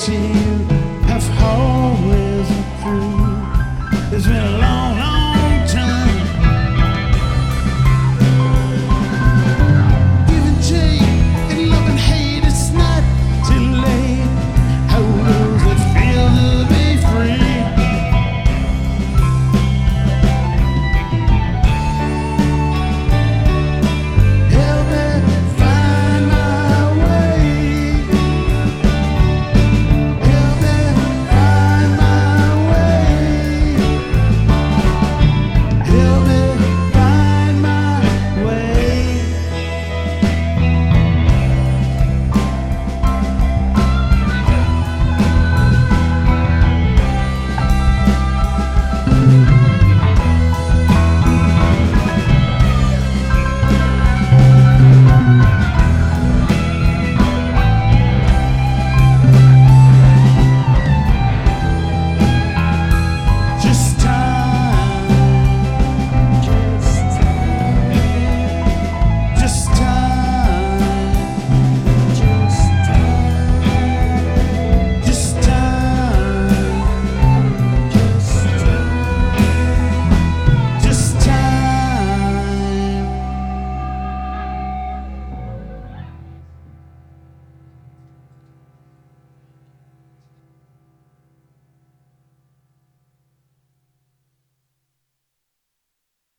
ti.